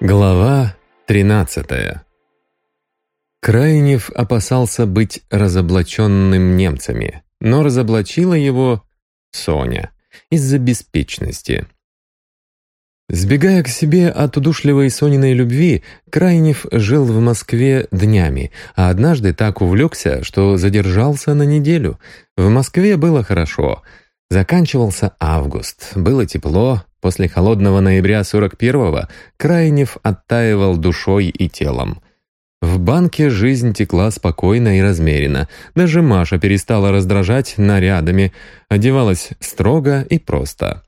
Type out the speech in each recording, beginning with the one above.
Глава 13 Крайнев опасался быть разоблаченным немцами, но разоблачила его Соня из-за беспечности. Сбегая к себе от удушливой Сониной любви, Крайнев жил в Москве днями, а однажды так увлекся, что задержался на неделю. В Москве было хорошо. Заканчивался август, было тепло, После холодного ноября 41-го Крайнев оттаивал душой и телом. В банке жизнь текла спокойно и размеренно. Даже Маша перестала раздражать нарядами, одевалась строго и просто.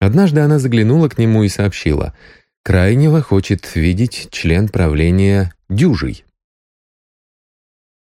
Однажды она заглянула к нему и сообщила, «Крайнего хочет видеть член правления Дюжий».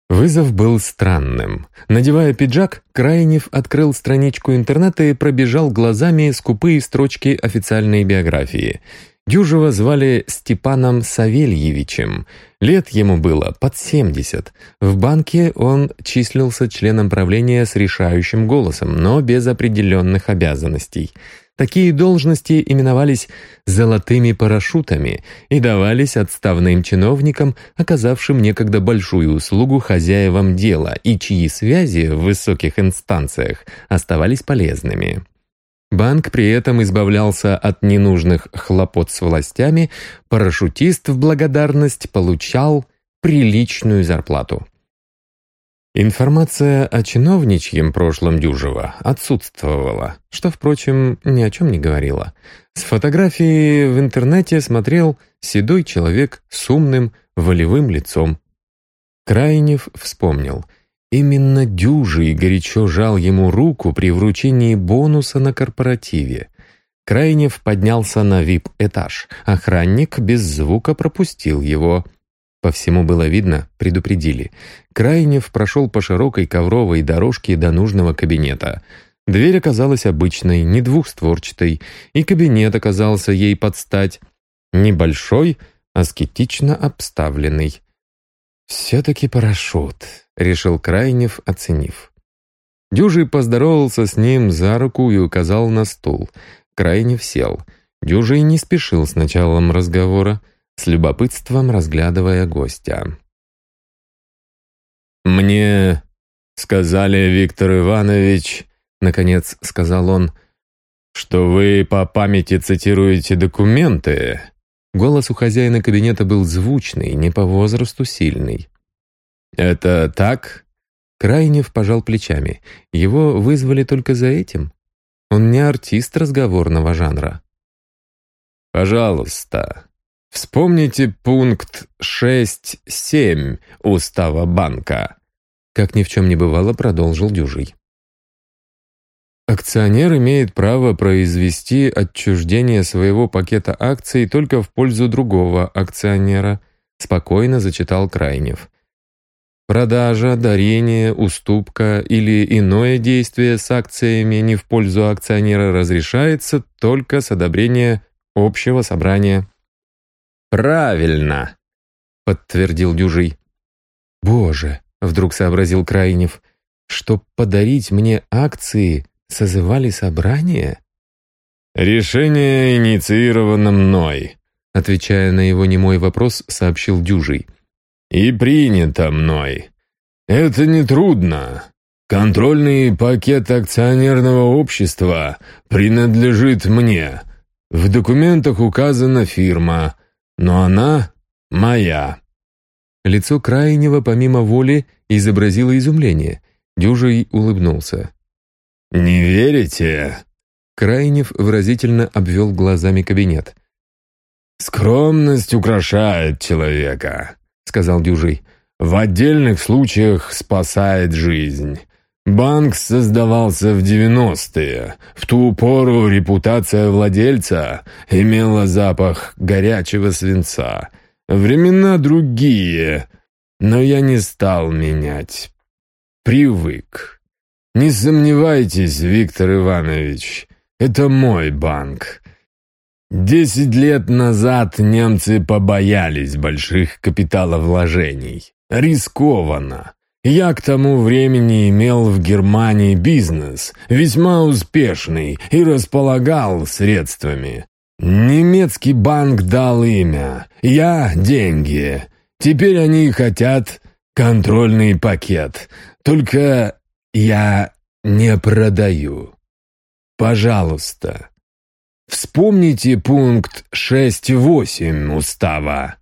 Вызов был странным. Надевая пиджак, Крайнев открыл страничку интернета и пробежал глазами скупые строчки официальной биографии. Дюжева звали Степаном Савельевичем. Лет ему было под 70. В банке он числился членом правления с решающим голосом, но без определенных обязанностей – Такие должности именовались «золотыми парашютами» и давались отставным чиновникам, оказавшим некогда большую услугу хозяевам дела и чьи связи в высоких инстанциях оставались полезными. Банк при этом избавлялся от ненужных хлопот с властями, парашютист в благодарность получал приличную зарплату. Информация о чиновничьем прошлом Дюжева отсутствовала, что, впрочем, ни о чем не говорила. С фотографии в интернете смотрел седой человек с умным, волевым лицом. Крайнев вспомнил. Именно Дюжий горячо жал ему руку при вручении бонуса на корпоративе. Крайнев поднялся на вип-этаж. Охранник без звука пропустил его – по всему было видно, предупредили. Крайнев прошел по широкой ковровой дорожке до нужного кабинета. Дверь оказалась обычной, не двухстворчатой, и кабинет оказался ей под стать. Небольшой, аскетично обставленный. «Все-таки парашют», — решил Крайнев, оценив. Дюжий поздоровался с ним за руку и указал на стул. Крайнев сел. Дюжий не спешил с началом разговора с любопытством разглядывая гостя. «Мне сказали, Виктор Иванович, — наконец сказал он, — что вы по памяти цитируете документы». Голос у хозяина кабинета был звучный, не по возрасту сильный. «Это так?» Крайнев пожал плечами. Его вызвали только за этим. Он не артист разговорного жанра. «Пожалуйста, Вспомните пункт 6.7 Устава банка. Как ни в чем не бывало, продолжил Дюжий. Акционер имеет право произвести отчуждение своего пакета акций только в пользу другого акционера, спокойно зачитал Крайнев. Продажа, дарение, уступка или иное действие с акциями не в пользу акционера разрешается только с одобрения общего собрания. «Правильно!» — подтвердил Дюжий. «Боже!» — вдруг сообразил Крайнев. «Чтоб подарить мне акции, созывали собрание?» «Решение инициировано мной», — отвечая на его немой вопрос, сообщил Дюжий. «И принято мной. Это нетрудно. Контрольный пакет акционерного общества принадлежит мне. В документах указана фирма — но она моя». Лицо крайнего, помимо воли, изобразило изумление. Дюжий улыбнулся. «Не верите?» Крайнев выразительно обвел глазами кабинет. «Скромность украшает человека», — сказал Дюжий. «В отдельных случаях спасает жизнь. Банк создавался в 90-е. В ту пору репутация владельца имела запах горячего свинца. Времена другие, но я не стал менять. Привык. Не сомневайтесь, Виктор Иванович, это мой банк. Десять лет назад немцы побоялись больших капиталовложений. Рискованно. Я к тому времени имел в Германии бизнес, весьма успешный, и располагал средствами. «Немецкий банк дал имя, я — деньги. Теперь они хотят контрольный пакет. Только я не продаю. Пожалуйста, вспомните пункт 6.8 устава».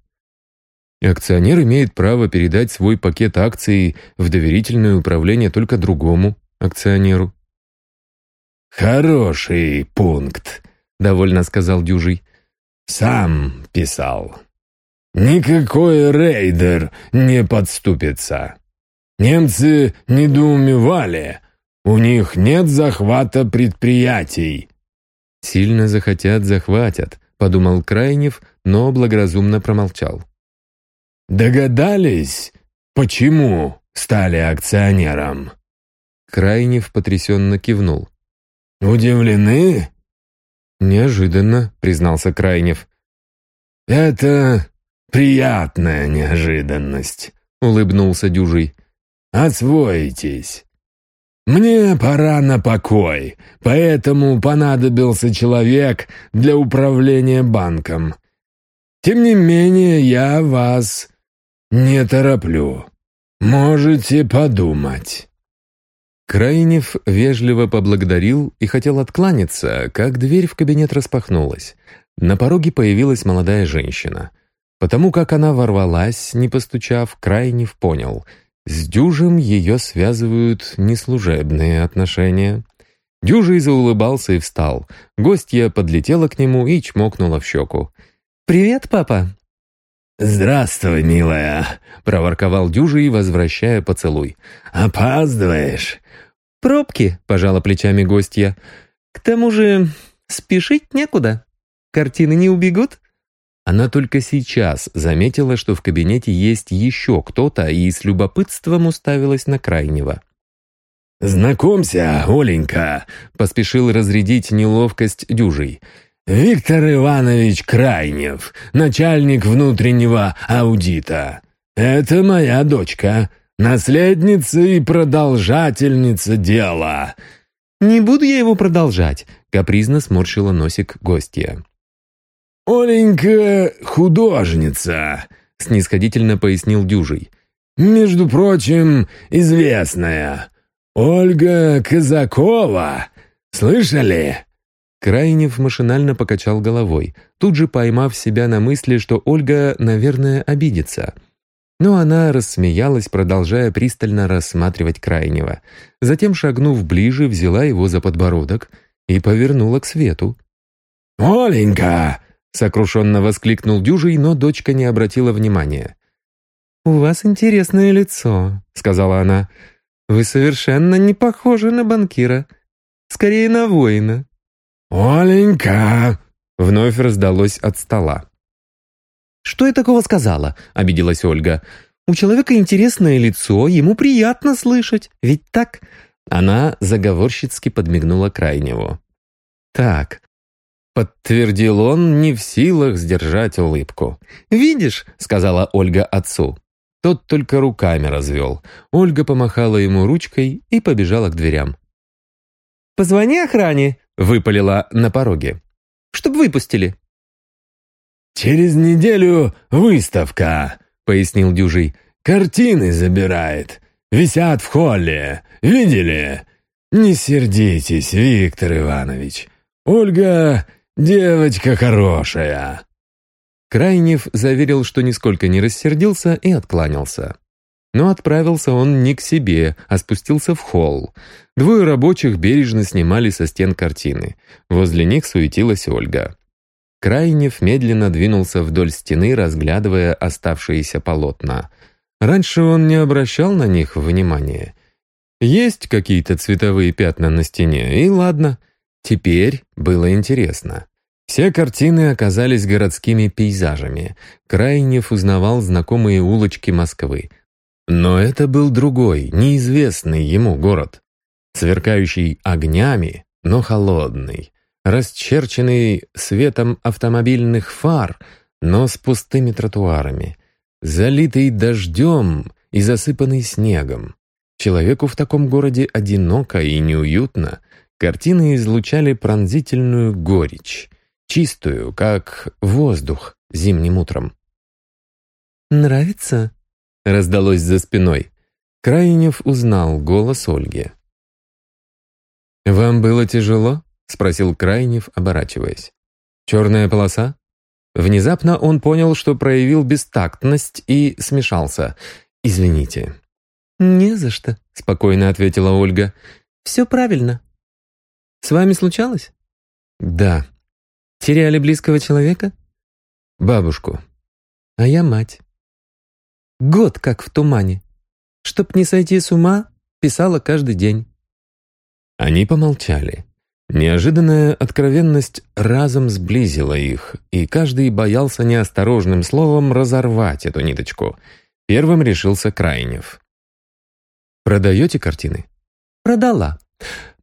Акционер имеет право передать свой пакет акций в доверительное управление только другому акционеру. «Хороший пункт», — довольно сказал Дюжий. «Сам писал. Никакой рейдер не подступится. Немцы недоумевали. У них нет захвата предприятий». «Сильно захотят, захватят», — подумал Крайнев, но благоразумно промолчал. «Догадались, почему стали акционером?» Крайнев потрясенно кивнул. «Удивлены?» «Неожиданно», — признался Крайнев. «Это приятная неожиданность», — улыбнулся Дюжий. «Освоитесь. Мне пора на покой, поэтому понадобился человек для управления банком. Тем не менее, я вас не тороплю. Можете подумать». Крайнев вежливо поблагодарил и хотел откланяться, как дверь в кабинет распахнулась. На пороге появилась молодая женщина. Потому как она ворвалась, не постучав, Крайнев понял. С Дюжем ее связывают неслужебные отношения. Дюжий заулыбался и встал. Гостья подлетела к нему и чмокнула в щеку. «Привет, папа!» «Здравствуй, милая!» — проворковал Дюжий, возвращая поцелуй. «Опаздываешь!» «Пробки», — пожала плечами гостья. «К тому же спешить некуда. Картины не убегут». Она только сейчас заметила, что в кабинете есть еще кто-то, и с любопытством уставилась на крайнего. «Знакомься, Оленька», — поспешил разрядить неловкость дюжий. «Виктор Иванович Крайнев, начальник внутреннего аудита. Это моя дочка, Наследница и продолжательница дела». «Не буду я его продолжать», — капризно сморщила носик гостья. «Оленька художница», — снисходительно пояснил Дюжий. «Между прочим, известная. Ольга Казакова. Слышали?» Крайнев машинально покачал головой, тут же поймав себя на мысли, что Ольга, наверное, обидится — но она рассмеялась, продолжая пристально рассматривать крайнего. Затем, шагнув ближе, взяла его за подбородок и повернула к свету. «Оленька!» — сокрушенно воскликнул Дюжий, но дочка не обратила внимания. «У вас интересное лицо», — сказала она. «Вы совершенно не похожи на банкира. Скорее, на воина». «Оленька!» — вновь раздалось от стола. «Что я такого сказала?» — обиделась Ольга. «У человека интересное лицо, ему приятно слышать, ведь так?» Она заговорщицки подмигнула Крайневу. «Так», — подтвердил он, не в силах сдержать улыбку. «Видишь», — сказала Ольга отцу. Тот только руками развел. Ольга помахала ему ручкой и побежала к дверям. «Позвони охране», — выпалила на пороге. «Чтоб выпустили». «Через неделю выставка», — пояснил Дюжий. «Картины забирает. Висят в холле. Видели? Не сердитесь, Виктор Иванович. Ольга девочка хорошая». Крайнев заверил, что нисколько не рассердился и откланялся. Но отправился он не к себе, а спустился в холл. Двое рабочих бережно снимали со стен картины. Возле них суетилась Ольга. Крайнев медленно двинулся вдоль стены, разглядывая оставшиеся полотна. Раньше он не обращал на них внимания. Есть какие-то цветовые пятна на стене, и ладно. Теперь было интересно. Все картины оказались городскими пейзажами. Крайнев узнавал знакомые улочки Москвы. Но это был другой, неизвестный ему город. Сверкающий огнями, но холодный расчерченный светом автомобильных фар, но с пустыми тротуарами, залитый дождем и засыпанный снегом. Человеку в таком городе одиноко и неуютно, картины излучали пронзительную горечь. чистую, как воздух зимним утром. «Нравится?» — раздалось за спиной. Крайнев узнал голос Ольги. «Вам было тяжело?» — спросил Крайнев, оборачиваясь. «Черная полоса?» Внезапно он понял, что проявил бестактность и смешался. «Извините». «Не за что», — спокойно ответила Ольга. «Все правильно. С вами случалось?» «Да». «Теряли близкого человека?» «Бабушку». «А я мать». «Год как в тумане. Чтоб не сойти с ума, писала каждый день». Они помолчали. Неожиданная откровенность разом сблизила их, и каждый боялся неосторожным словом разорвать эту ниточку. Первым решился Крайнев. «Продаете картины?» «Продала.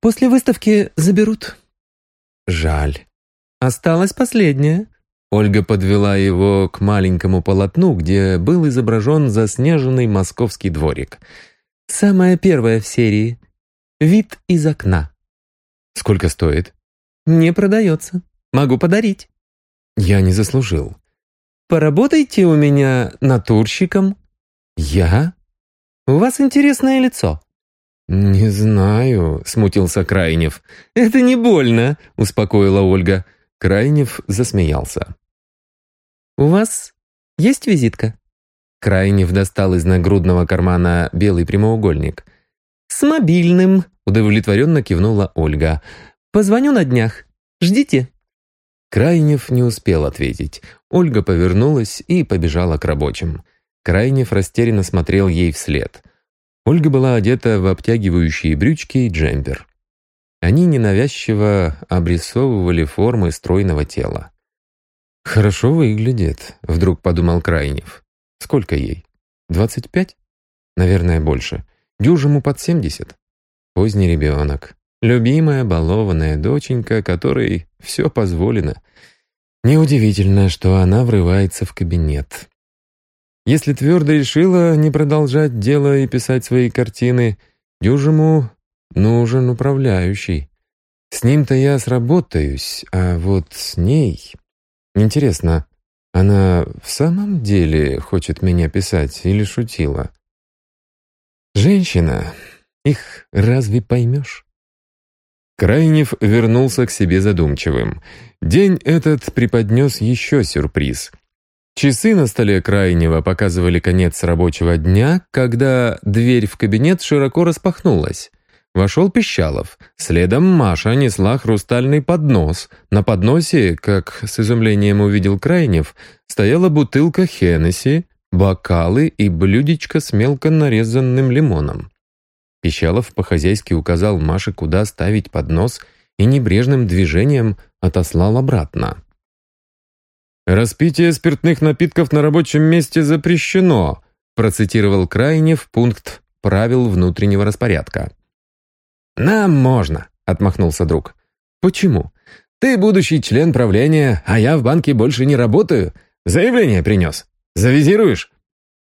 После выставки заберут». «Жаль». «Осталась последняя». Ольга подвела его к маленькому полотну, где был изображен заснеженный московский дворик. «Самая первая в серии. Вид из окна». «Сколько стоит?» «Не продается. Могу подарить». «Я не заслужил». «Поработайте у меня натурщиком». «Я?» «У вас интересное лицо». «Не знаю», — смутился Крайнев. «Это не больно», — успокоила Ольга. Крайнев засмеялся. «У вас есть визитка?» Крайнев достал из нагрудного кармана белый прямоугольник. «С мобильным», — удовлетворенно кивнула Ольга. «Позвоню на днях. Ждите». Крайнев не успел ответить. Ольга повернулась и побежала к рабочим. Крайнев растерянно смотрел ей вслед. Ольга была одета в обтягивающие брючки и джемпер. Они ненавязчиво обрисовывали формы стройного тела. «Хорошо выглядит», — вдруг подумал Крайнев. «Сколько ей? Двадцать пять? Наверное, больше. Дюжему под семьдесят. Поздний ребенок. Любимая, балованная доченька, которой все позволено. Неудивительно, что она врывается в кабинет. Если твердо решила не продолжать дело и писать свои картины, Дюжему нужен управляющий. С ним-то я сработаюсь, а вот с ней... Интересно, она в самом деле хочет меня писать или шутила? Женщина, их разве поймешь? Крайнев вернулся к себе задумчивым. День этот преподнес еще сюрприз — Часы на столе крайнего показывали конец рабочего дня, когда дверь в кабинет широко распахнулась. Вошел Пищалов. Следом Маша несла хрустальный поднос. На подносе, как с изумлением увидел Крайнев, стояла бутылка Хеннесси, бокалы и блюдечко с мелко нарезанным лимоном. Пищалов по-хозяйски указал Маше, куда ставить поднос, и небрежным движением отослал обратно. «Распитие спиртных напитков на рабочем месте запрещено», процитировал Крайнев пункт правил внутреннего распорядка. «Нам можно», — отмахнулся друг. «Почему? Ты будущий член правления, а я в банке больше не работаю. Заявление принес. Завизируешь?»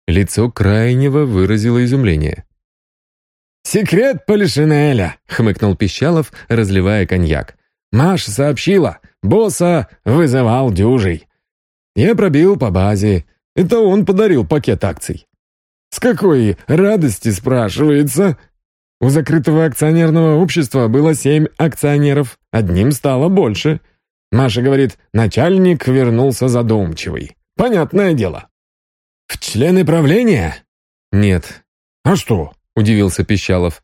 Лицо Крайнего выразило изумление. «Секрет Полишинеля», — хмыкнул Пищалов, разливая коньяк. «Маша сообщила, босса вызывал дюжий». Я пробил по базе. Это он подарил пакет акций. С какой радости, спрашивается? У закрытого акционерного общества было семь акционеров, одним стало больше. Маша говорит, начальник вернулся задумчивый. Понятное дело. В члены правления? Нет. А что? Удивился Пищалов.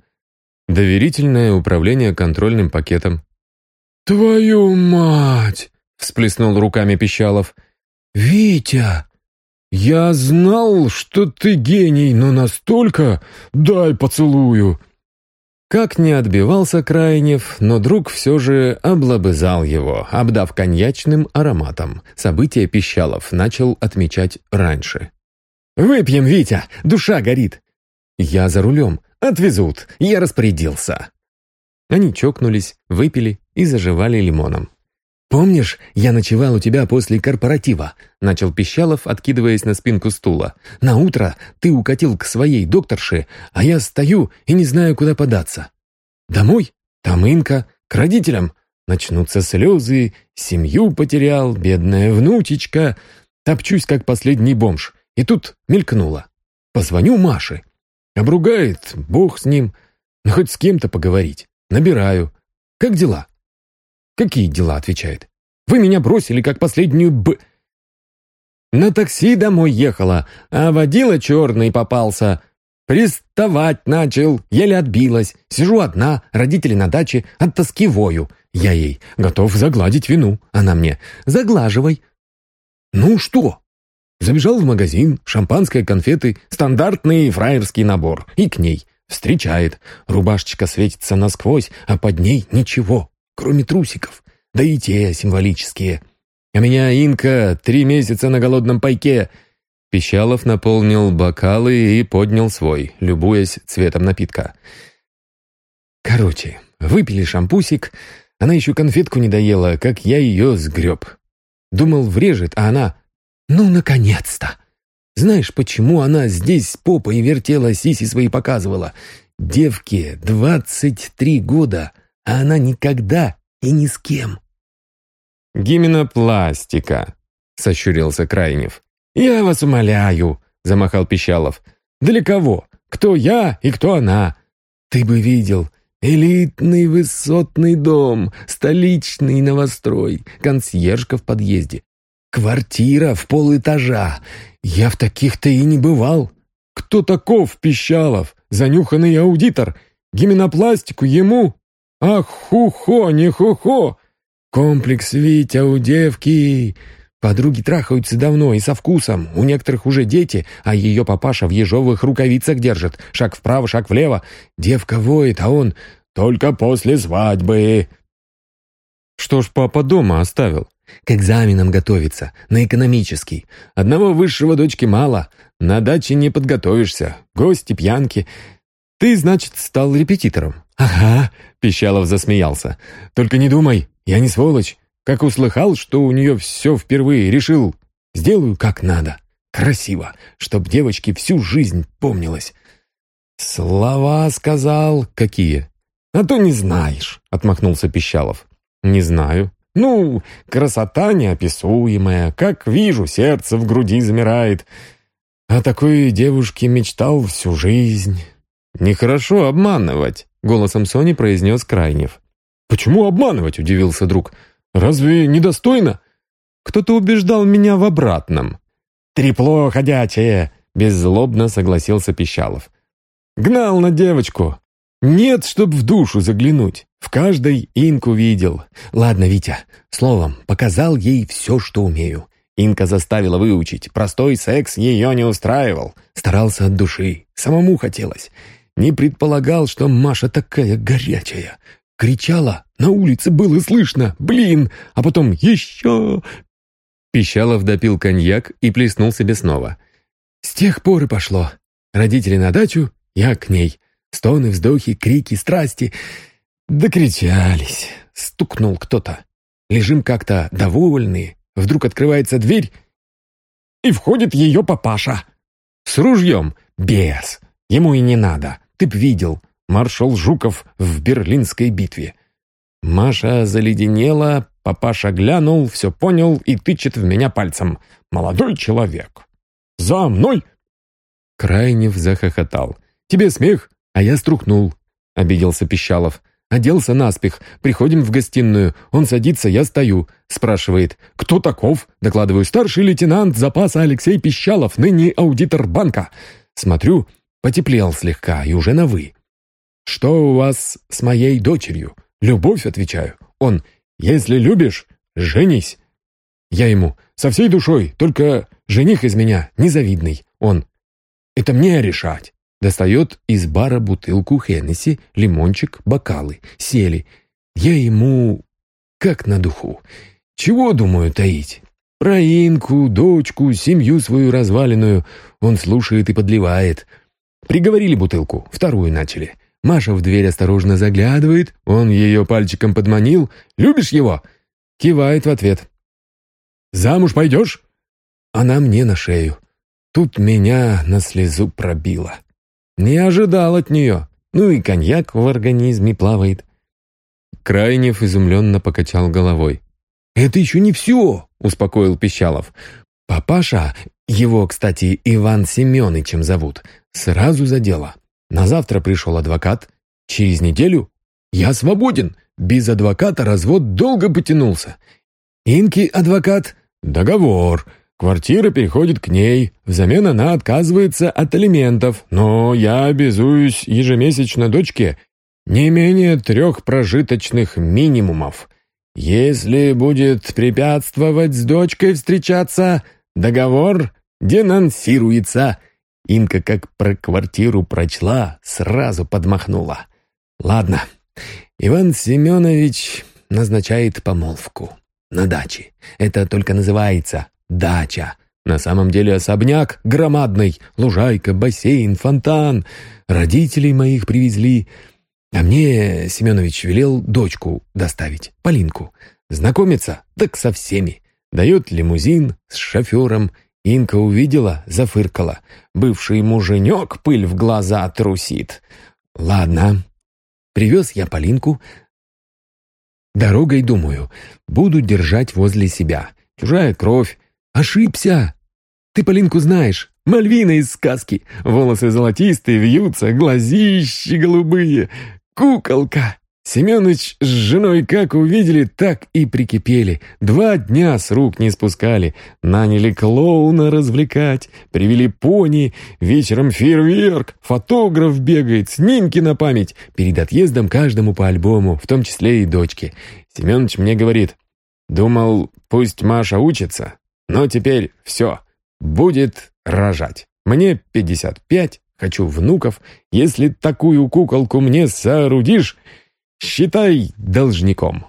Доверительное управление контрольным пакетом. «Твою мать!» — всплеснул руками Пищалов. «Витя, я знал, что ты гений, но настолько... Дай поцелую!» Как не отбивался Крайнев, но друг все же облобызал его, обдав коньячным ароматом. Событие Пищалов начал отмечать раньше. «Выпьем, Витя, душа горит!» «Я за рулем. Отвезут. Я распорядился». Они чокнулись, выпили и заживали лимоном. «Помнишь, я ночевал у тебя после корпоратива?» — начал Пищалов, откидываясь на спинку стула. «На утро ты укатил к своей докторше, а я стою и не знаю, куда податься. Домой? Там Инка. К родителям? Начнутся слезы, семью потерял, бедная внучечка. Топчусь, как последний бомж. И тут мелькнуло. Позвоню Маше. Обругает, бог с ним. Но хоть с кем-то поговорить. Набираю. Как дела? Какие дела, отвечает. Вы меня бросили, как последнюю б... На такси домой ехала, а водила черный попался. Приставать начал, еле отбилась. Сижу одна, родители на даче, от тоски вою. Я ей готов загладить вину. Она мне «Заглаживай». Ну что? Забежал в магазин, шампанское, конфеты, стандартный фраерский набор. И к ней. Встречает. Рубашечка светится насквозь, а под ней ничего, кроме трусиков. Да и те символические. А меня Инка три месяца на голодном пайке. Пищалов наполнил бокалы и поднял свой, любуясь цветом напитка. Короче, выпили шампусик. Она еще конфетку не доела, как я ее сгреб. Думал, врежет, а она... Ну, наконец-то! Знаешь, почему она здесь попой вертела, сиси свои показывала? Девке двадцать три года, а она никогда и ни с кем. «Гименопластика», — сощурился Крайнев. «Я вас умоляю», — замахал Пищалов. «Для кого? Кто я и кто она? Ты бы видел, элитный высотный дом, столичный новострой, консьержка в подъезде, квартира в полэтажа. Я в таких-то и не бывал. Кто таков Пищалов? Занюханный аудитор. Гименопластику ему? Ах, ху-хо, не ху-хо. Комплекс Витя у девки. Подруги трахаются давно и со вкусом. У некоторых уже дети, а ее папаша в ежовых рукавицах держит. Шаг вправо, шаг влево. Девка воет, а он только после свадьбы. Что ж папа дома оставил? К экзаменам готовится, на экономический. Одного высшего дочки мало. На даче не подготовишься. Гости, пьянки. Ты, значит, стал репетитором? Ага, Пищалов засмеялся. Только не думай, я не сволочь. Как услыхал, что у нее все впервые, решил, сделаю как надо. Красиво, чтоб девочке всю жизнь помнилось. Слова сказал. Какие? А то не знаешь, отмахнулся Пищалов. Не знаю. Ну, красота неописуемая. Как вижу, сердце в груди замирает. О такой девушке мечтал всю жизнь. «Нехорошо обманывать», — голосом Сони произнес Крайнев. «Почему обманывать?» — удивился друг. «Разве недостойно?» «Кто-то убеждал меня в обратном». «Трепло ходячее!» — беззлобно согласился Пищалов. «Гнал на девочку. Нет, чтоб в душу заглянуть. В каждой инку видел. Ладно, Витя, словом, показал ей все, что умею. Инка заставила выучить. Простой секс ее не устраивал. Старался от души. Самому хотелось. Не предполагал, что Маша такая горячая. Кричала, на улице было слышно, блин, а потом еще... Пищалов допил коньяк и плеснул себе снова. С тех пор и пошло. Родители на дачу, я к ней. Стоны, вздохи, крики, страсти. Докричались. Стукнул кто-то. Лежим как-то довольные. Вдруг открывается дверь, и входит ее папаша. С ружьем. Без. Ему и не надо. Ты б видел маршал Жуков в Берлинской битве. Маша заледенела, папаша глянул, все понял и тычет в меня пальцем. «Молодой человек! За мной!» Крайнев захохотал. «Тебе смех, а я струхнул», — обиделся Пищалов. Оделся наспех. Приходим в гостиную. Он садится, я стою. Спрашивает, кто таков? Докладываю, старший лейтенант запаса Алексей Пищалов, ныне аудитор банка. Смотрю, потеплел слегка и уже на «вы». «Что у вас с моей дочерью?» «Любовь», — отвечаю. Он, «Если любишь, женись». Я ему, «Со всей душой, только жених из меня незавидный». Он, «Это мне решать». Достает из бара бутылку Хеннесси, лимончик, бокалы. Сели. Я ему как на духу. Чего, думаю, таить? Про Инку, дочку, семью свою разваленную. Он слушает и подливает. Приговорили бутылку, вторую начали. Маша в дверь осторожно заглядывает, он ее пальчиком подманил. «Любишь его?» Кивает в ответ. «Замуж пойдешь?» Она мне на шею. Тут меня на слезу пробило. Не ожидал от нее. Ну и коньяк в организме плавает. Крайнев изумленно покачал головой. «Это еще не все», — успокоил Пищалов. «Папаша, его, кстати, Иван Семеновичем зовут, сразу за дело. На завтра пришел адвокат. Через неделю я свободен. Без адвоката развод долго потянулся. Инки адвокат — договор. Квартира переходит к ней. Взамен она отказывается от алиментов. Но я обязуюсь ежемесячно дочке не менее трех прожиточных минимумов. Если будет препятствовать с дочкой встречаться, договор денонсируется. Инка как про квартиру прочла, сразу подмахнула. Ладно, Иван Семенович назначает помолвку на даче. Это только называется дача. На самом деле особняк громадный, лужайка, бассейн, фонтан. Родителей моих привезли. А мне Семенович велел дочку доставить, Полинку. Знакомиться так со всеми. Дает лимузин с шофером. Инка увидела, зафыркала. Бывший муженек пыль в глаза трусит. Ладно. Привез я Полинку. Дорогой, думаю, буду держать возле себя. Чужая кровь. Ошибся. Ты Полинку знаешь. Мальвина из сказки. Волосы золотистые, вьются, глазищи голубые. Куколка! Семёныч с женой как увидели, так и прикипели. Два дня с рук не спускали. Наняли клоуна развлекать, привели пони. Вечером фейерверк, фотограф бегает, снимки на память. Перед отъездом каждому по альбому, в том числе и дочке. Семёныч мне говорит, думал, пусть Маша учится, но теперь все, будет рожать. Мне 55, Хочу внуков. Если такую куколку мне соорудишь, считай должником».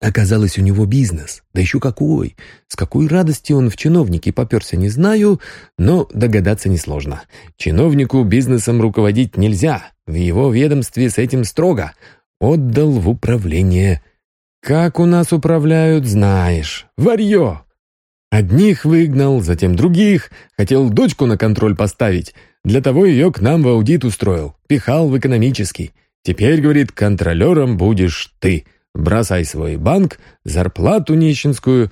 Оказалось, у него бизнес. Да еще какой! С какой радости он в чиновники поперся, не знаю, но догадаться несложно. Чиновнику бизнесом руководить нельзя. В его ведомстве с этим строго. Отдал в управление. Как у нас управляют, знаешь. Варье! Одних выгнал, затем других. Хотел дочку на контроль поставить. Для того ее к нам в аудит устроил, пихал в экономический. Теперь, говорит, контролером будешь ты. Бросай свой банк, зарплату нищенскую.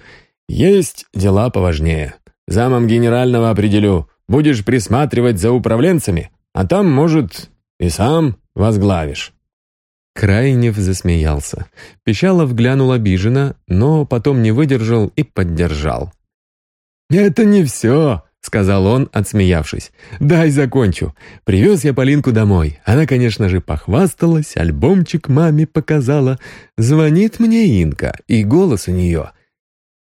Есть дела поважнее. Замом генерального определю. Будешь присматривать за управленцами, а там, может, и сам возглавишь». Крайнев засмеялся. Пищалов глянул обиженно, но потом не выдержал и поддержал. «Это не все сказал он, отсмеявшись. «Дай закончу. Привез я Полинку домой. Она, конечно же, похвасталась, альбомчик маме показала. Звонит мне Инка, и голос у нее.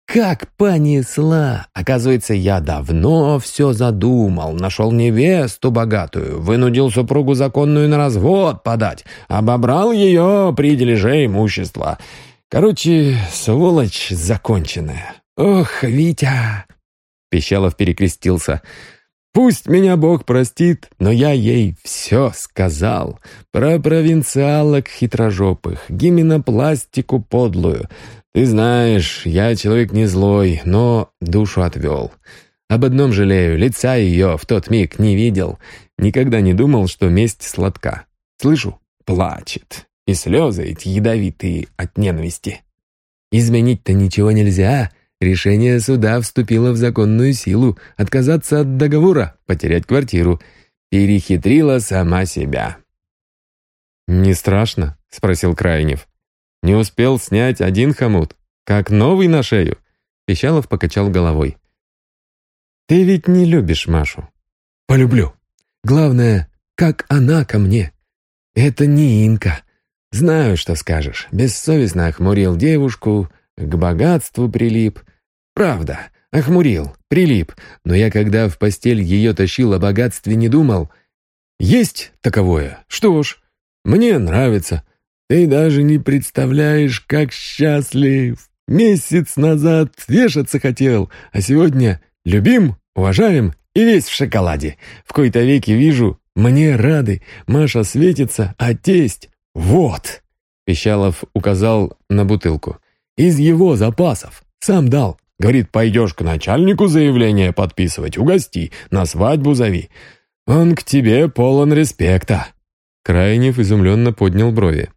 Как понесла! Оказывается, я давно все задумал, нашел невесту богатую, вынудил супругу законную на развод подать, обобрал ее при дележе имущества. Короче, сволочь законченная. Ох, Витя, Пищалов перекрестился. «Пусть меня Бог простит, но я ей все сказал. Про провинциалок хитрожопых, гименопластику подлую. Ты знаешь, я человек не злой, но душу отвел. Об одном жалею, лица ее в тот миг не видел. Никогда не думал, что месть сладка. Слышу, плачет. И слезы эти ядовитые от ненависти. Изменить-то ничего нельзя, Решение суда вступило в законную силу. Отказаться от договора, потерять квартиру. Перехитрила сама себя. «Не страшно?» — спросил Крайнев. «Не успел снять один хомут, как новый на шею?» Пещалов покачал головой. «Ты ведь не любишь Машу?» «Полюблю. Главное, как она ко мне. Это не Инка. Знаю, что скажешь. Бессовестно охмурил девушку, к богатству прилип. Правда, охмурил, прилип, но я когда в постель ее тащил о богатстве не думал. Есть таковое? Что ж, мне нравится. Ты даже не представляешь, как счастлив. Месяц назад вешаться хотел, а сегодня любим, уважаем и весь в шоколаде. В кои-то веки вижу, мне рады, Маша светится, а тесть — вот!» Пищалов указал на бутылку. Из его запасов. Сам дал. Говорит, пойдешь к начальнику заявление подписывать, угости, на свадьбу зови. Он к тебе полон респекта». Крайнев изумленно поднял брови.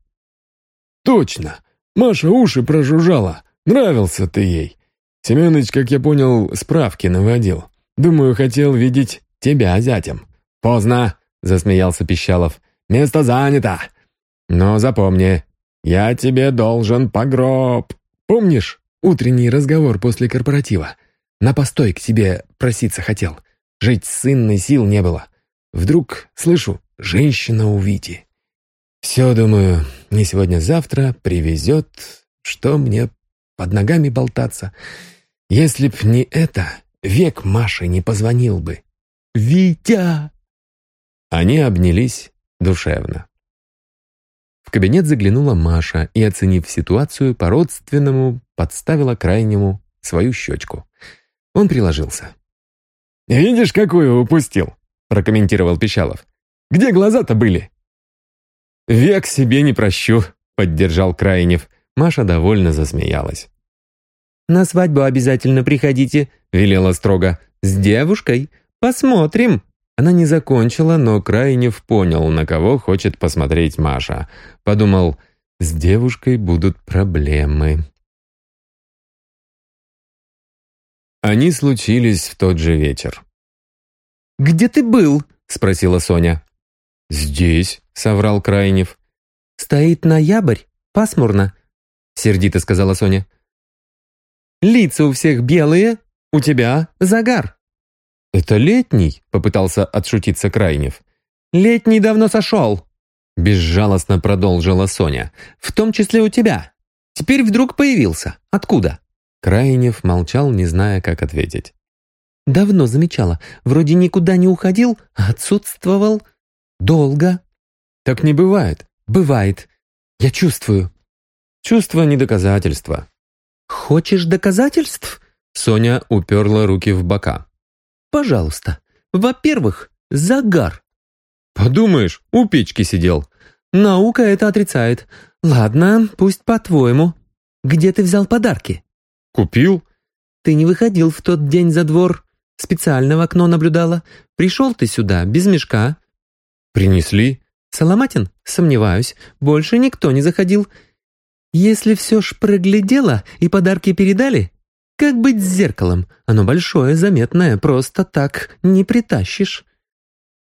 точно! Маша уши прожужжала. Нравился ты ей. Семенович, как я понял, справки наводил. Думаю, хотел видеть тебя зятем». «Поздно!» — засмеялся Пищалов. «Место занято! Но запомни, я тебе должен погроб. Помнишь утренний разговор после корпоратива? На постой к тебе проситься хотел. Жить с сынной сил не было. Вдруг, слышу, женщина у Вити. Все, думаю, не сегодня-завтра привезет, что мне под ногами болтаться. Если б не это, век Маше не позвонил бы. «Витя!» Они обнялись душевно. В кабинет заглянула Маша и, оценив ситуацию, по-родственному подставила крайнему свою щечку. Он приложился. «Видишь, какую упустил?» – прокомментировал Пищалов. «Где глаза-то были?» «Век себе не прощу», – поддержал Крайнев. Маша довольно засмеялась. «На свадьбу обязательно приходите», – велела строго. «С девушкой. Посмотрим». Она не закончила, но Крайнев понял, на кого хочет посмотреть Маша. Подумал, с девушкой будут проблемы. Они случились в тот же вечер. «Где ты был?» — спросила Соня. «Здесь», — соврал Крайнев. «Стоит ноябрь, пасмурно», — сердито сказала Соня. «Лица у всех белые, у тебя загар». «Это летний?» — попытался отшутиться Крайнев. «Летний давно сошел», — безжалостно продолжила Соня. «В том числе у тебя. Теперь вдруг появился. Откуда?» Крайнев молчал, не зная, как ответить. «Давно замечала. Вроде никуда не уходил, а отсутствовал. Долго». «Так не бывает». «Бывает. Я чувствую». «Чувство не доказательство». «Хочешь доказательств?» Соня уперла руки в бока. «Пожалуйста. Во-первых, загар». «Подумаешь, у печки сидел». «Наука это отрицает. Ладно, пусть по-твоему. Где ты взял подарки?» «Купил?» «Ты не выходил в тот день за двор. Специально в окно наблюдала. Пришел ты сюда, без мешка». «Принесли?» «Соломатин? Сомневаюсь. Больше никто не заходил. Если все ж проглядело и подарки передали, как быть с зеркалом? Оно большое, заметное, просто так не притащишь».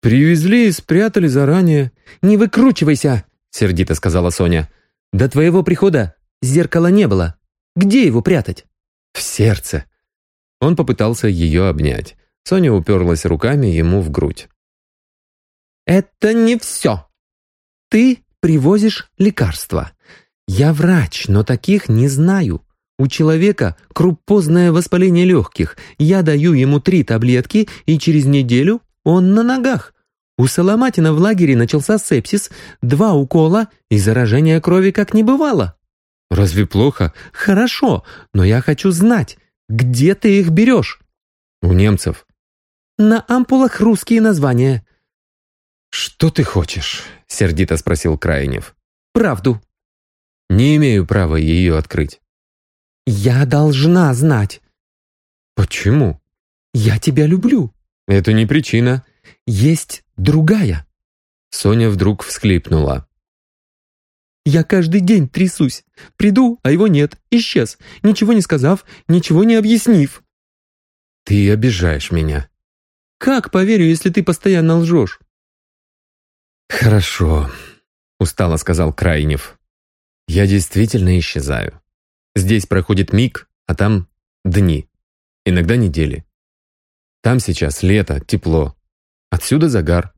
«Привезли и спрятали заранее». «Не выкручивайся!» — сердито сказала Соня. «До твоего прихода зеркала не было. Где его прятать?» «В сердце». Он попытался ее обнять. Соня уперлась руками ему в грудь. «Это не все. Ты привозишь лекарства. Я врач, но таких не знаю. У человека крупозное воспаление легких. Я даю ему три таблетки, и через неделю он на ногах. У Соломатина в лагере начался сепсис, два укола и заражение крови как не бывало. «Разве плохо?» «Хорошо, но я хочу знать, где ты их берешь?» «У немцев». «На ампулах русские названия». «Что ты хочешь?» — сердито спросил Крайнев. «Правду». «Не имею права ее открыть». «Я должна знать». «Почему?» «Я тебя люблю». «Это не причина». «Есть другая». Соня вдруг всхлипнула. Я каждый день трясусь. Приду, а его нет. Исчез. Ничего не сказав, ничего не объяснив. Ты обижаешь меня. Как поверю, если ты постоянно лжешь? Хорошо, устало сказал Крайнев. Я действительно исчезаю. Здесь проходит миг, а там дни. Иногда недели. Там сейчас лето, тепло. Отсюда загар.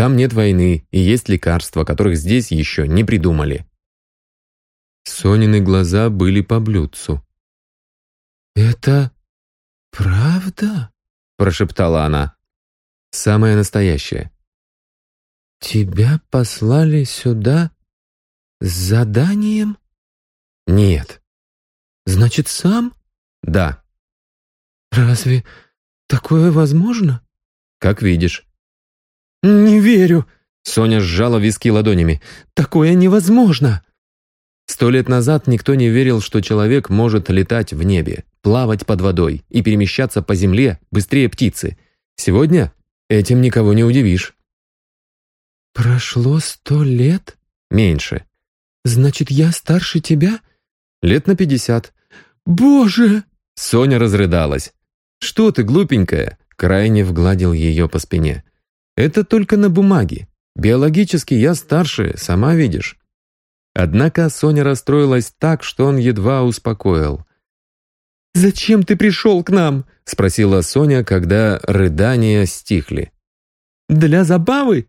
Там нет войны и есть лекарства, которых здесь еще не придумали. Сонины глаза были по блюдцу. «Это правда?» – прошептала она. «Самое настоящее». «Тебя послали сюда с заданием?» «Нет». «Значит, сам?» «Да». «Разве такое возможно?» «Как видишь». «Не верю!» Соня сжала виски ладонями. «Такое невозможно!» Сто лет назад никто не верил, что человек может летать в небе, плавать под водой и перемещаться по земле быстрее птицы. Сегодня этим никого не удивишь. «Прошло сто лет?» «Меньше. «Значит, я старше тебя?» «Лет на пятьдесят». «Боже!» Соня разрыдалась. «Что ты, глупенькая?» Крайне вгладил ее по спине. «Это только на бумаге. Биологически я старше, сама видишь». Однако Соня расстроилась так, что он едва успокоил. «Зачем ты пришел к нам?» — спросила Соня, когда рыдания стихли. «Для забавы?»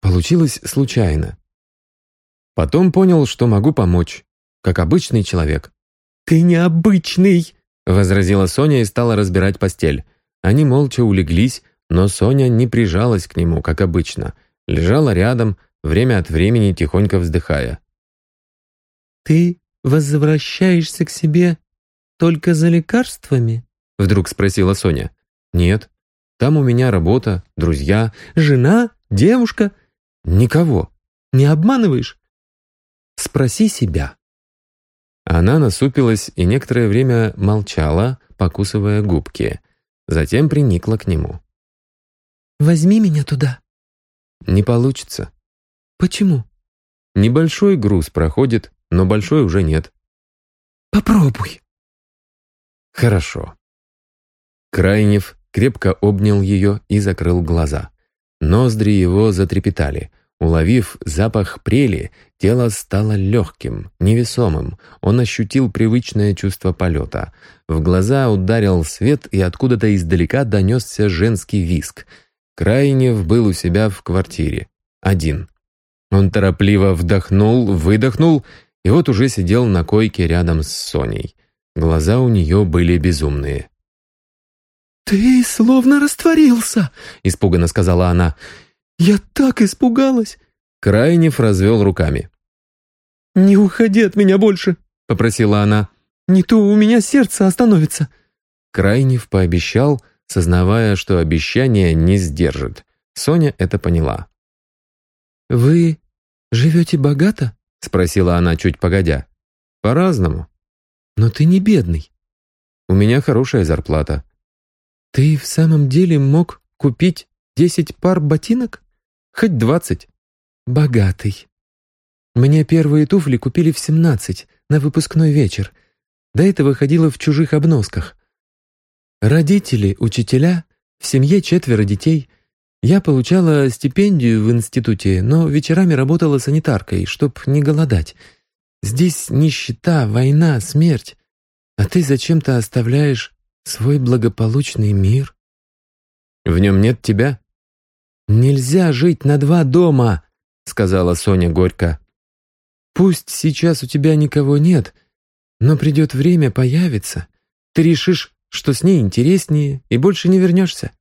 Получилось случайно. Потом понял, что могу помочь, как обычный человек. «Ты необычный!» — возразила Соня и стала разбирать постель. Они молча улеглись, но Соня не прижалась к нему, как обычно. Лежала рядом, время от времени тихонько вздыхая. «Ты возвращаешься к себе только за лекарствами?» Вдруг спросила Соня. «Нет. Там у меня работа, друзья, жена, девушка». «Никого». «Не обманываешь?» «Спроси себя». Она насупилась и некоторое время молчала, покусывая губки. Затем приникла к нему. «Возьми меня туда». «Не получится». «Почему?» «Небольшой груз проходит, но большой уже нет». «Попробуй». «Хорошо». Крайнев крепко обнял ее и закрыл глаза. Ноздри его затрепетали. Уловив запах прели, тело стало легким, невесомым. Он ощутил привычное чувство полета. В глаза ударил свет, и откуда-то издалека донесся женский виск. Крайнев был у себя в квартире. Один. Он торопливо вдохнул, выдохнул, и вот уже сидел на койке рядом с Соней. Глаза у нее были безумные. «Ты словно растворился», — испуганно сказала она. «Я так испугалась!» Крайнев развел руками. «Не уходи от меня больше!» — попросила она. «Не то у меня сердце остановится!» Крайнев пообещал, сознавая, что обещание не сдержит. Соня это поняла. «Вы живете богато?» — спросила она чуть погодя. «По-разному». «Но ты не бедный». «У меня хорошая зарплата». «Ты в самом деле мог купить десять пар ботинок?» Хоть двадцать. Богатый. Мне первые туфли купили в семнадцать, на выпускной вечер. До этого ходила в чужих обносках. Родители, учителя, в семье четверо детей. Я получала стипендию в институте, но вечерами работала санитаркой, чтоб не голодать. Здесь нищета, война, смерть. А ты зачем-то оставляешь свой благополучный мир. В нем нет тебя? «Нельзя жить на два дома», — сказала Соня горько. «Пусть сейчас у тебя никого нет, но придет время, появится. Ты решишь, что с ней интереснее, и больше не вернешься.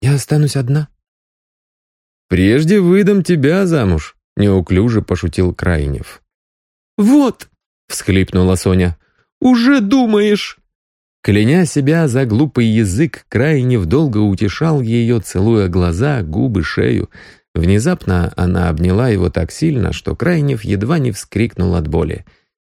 Я останусь одна». «Прежде выдам тебя замуж», — неуклюже пошутил Крайнев. «Вот», — всхлипнула Соня, — «уже думаешь». Кляня себя за глупый язык, крайне вдолго утешал ее, целуя глаза, губы, шею. Внезапно она обняла его так сильно, что Крайнев едва не вскрикнул от боли.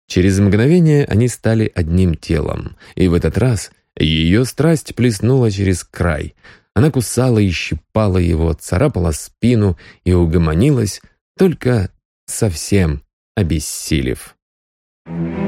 Через мгновение они стали одним телом, и в этот раз ее страсть плеснула через край. Она кусала и щипала его, царапала спину и угомонилась, только совсем обессилев. Thank you.